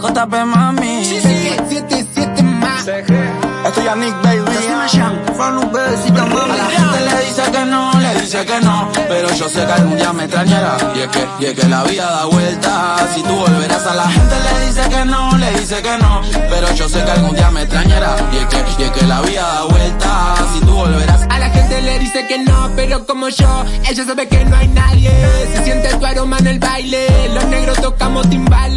JP mami. 777 más. Estoy a Nick Baby. Fran un besito mami. A la gente le dice que no, le dice que no. Pero yo sé que algún día me extrañará. Y es que, y es que la vida da vuelta. Si tú volverás a la gente le dice que no, le dice que no. Pero yo sé que algún día me extrañará. Y es que, y es que la vida da vuelta. Si tú volverás. A la gente le dice que no, pero como yo, ella sabe que no hay nadie. Se siente tu aroma en el baile. Los negros tocamos timbales.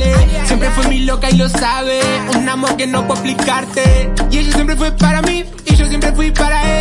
Fue mi loca y lo sabe. Un amor que no puedo explicarte. Y ella siempre fue para mí. Y yo siempre fui para ella.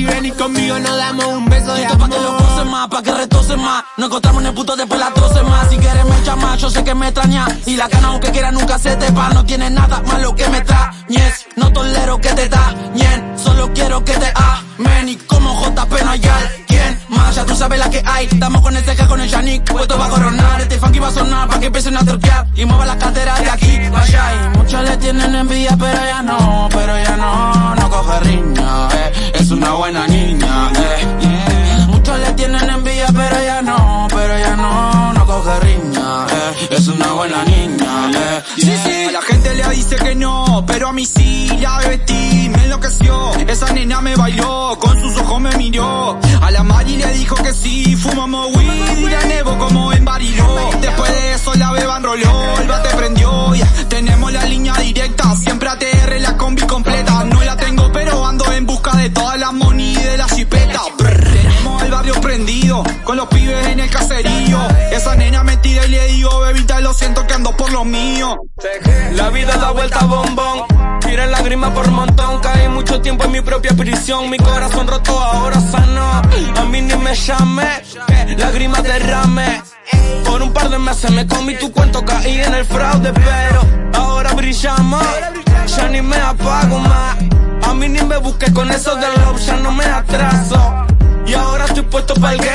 Si ven y conmigo nos damos un beso de Esto pa' que lo amor. pose más, pa' que retose más. No encontramos en el puto después la tose más. Si quieres me más, yo sé que me extraña. Y la cana aunque quiera nunca se te va. No tiene nada malo que me extrañes. No tolero que te dañen. Solo quiero que te amen. Y como JP no hay alguien más. Ya tú sabes la que hay. Estamos con el CG, con el Yannick. Puesto va a coronar. Este funky va a sonar pa' que empiecen a torquear. Y mueva la cadera de aquí para allá. Y muchos le tienen envidia, pero ya no. Pero ya no buena niña. eh, yeah. Muchos le tienen envidia, pero ya no, pero ya no, no coge riña, eh. Es una buena niña, eh. Sí, sí, la gente le dice que no, pero a mí sí, la vestí, me enloqueció. Esa nena me bailó, con sus ojos me miró. A la Mari le dijo que sí, fumamos weed y la nevo como en Bariló. Después de eso la beba enroló, el bate prendió. ya. Tenemos la línea directa, siempre ATR la combi completa. No la tengo, pero ando en busca de todas las pibes en el caserío. Esa nena me tira y le digo, bebita, lo siento que ando por lo mío. La vida da vuelta bombón. Tira lágrimas por montón. Caí mucho tiempo en mi propia prisión. Mi corazón roto ahora sano. A mí ni me llame. Lágrimas derrame. Por un par de meses me comí tu cuento. Caí en el fraude, pero ahora brillamos. Ya ni me apago más. A mí ni me busques con eso de love. Ya no me atraso. Y ahora estoy puesto para el.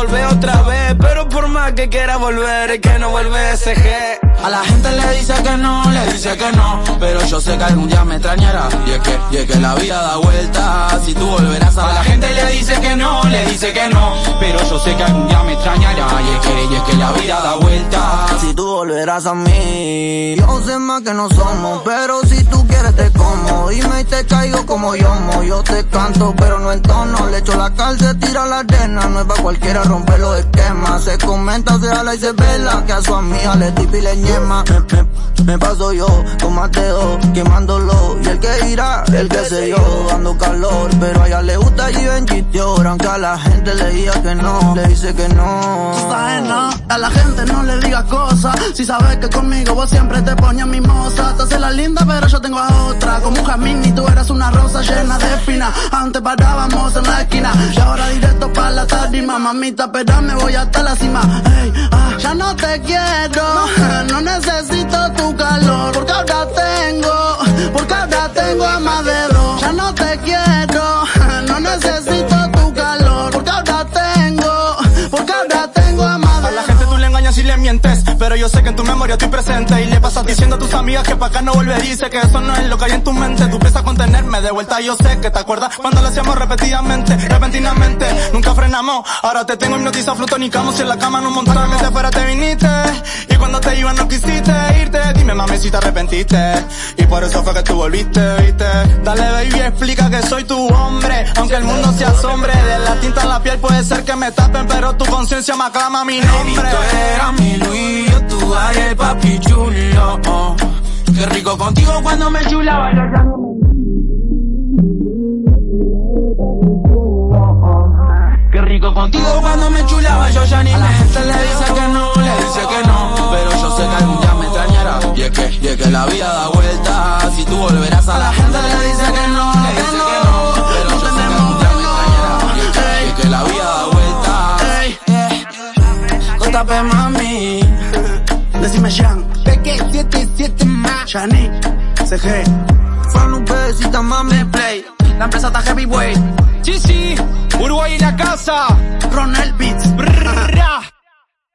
Volvé otra vez. Pero por más que quiera volver, es que no vuelve ese G. A la gente le dice que no, le dice que no, pero yo sé que algún día me extrañará. Y es que, y es que la vida da vuelta, si tú volverás a la gente le dice que no, le dice que no, pero yo sé que algún día me extrañará. A mí. Yo sé más que no somos, pero si tú quieres te como. Dime y te caigo como yomo. Yo te canto, pero no en tono. Le echo la cal, se tira la arena. No es para cualquiera romper los esquemas. Se comenta, se habla y se vela. Que a su amiga le tipi y le ñema. Me, paso yo con Mateo, quemándolo. Y el que irá, el que sé yo, dando calor. Pero a ella le gusta Givenchy Aunque a la gente le diga que no, le dice que no. Tú a la gente no le digas cosas. Si sabes que conmigo vos siempre te ponías mimosa. Te haces la linda, pero yo tengo a otra. Como un jamín y tú eras una rosa llena de espinas. Antes parábamos en la esquina. Y ahora directo para la tarima. Mamita, espérame, voy hasta la cima. Ey, ah, ya no te quiero. Pero yo sé que en tu memoria estoy presente y le pasas diciendo a tus amigas que pa' acá no vuelve dice que eso no es lo que hay en tu mente. Tú piensas contenerme de vuelta, yo sé que te acuerdas cuando lo hacíamos repetidamente, repentinamente, nunca frenamos. Ahora te tengo hipnotizado, flutonicamos y en la cama nos montamos. De fuera te viniste y cuando te ibas no quisiste irte. Dime mami si te arrepentiste y por eso fue que tú volviste, viste. Dale baby, explica que soy tu hombre, aunque el mundo se asombre. De la tinta en la piel puede ser que me tapen, pero tu conciencia me aclama mi nombre. Qué rico contigo cuando me chulaba. yo ya no me- Qué rico contigo cuando me chulaba, yo ya ni A la gente le dice que no, le dice que no, pero yo sé que algún día me extrañará. Y es que, y es que la vida da vuelta, si tú volverás a la gente le dice que no, le dice que no, pero yo sé que algún día me extrañará. Y es que, y es que la vida da vuelta. JP mami. Decime Jean, Peque 77 más. Shani, CG, Fran un besito, mami. Play, la empresa está heavyweight. Sí, sí, Uruguay en la casa. Ronald Beats. Brrra.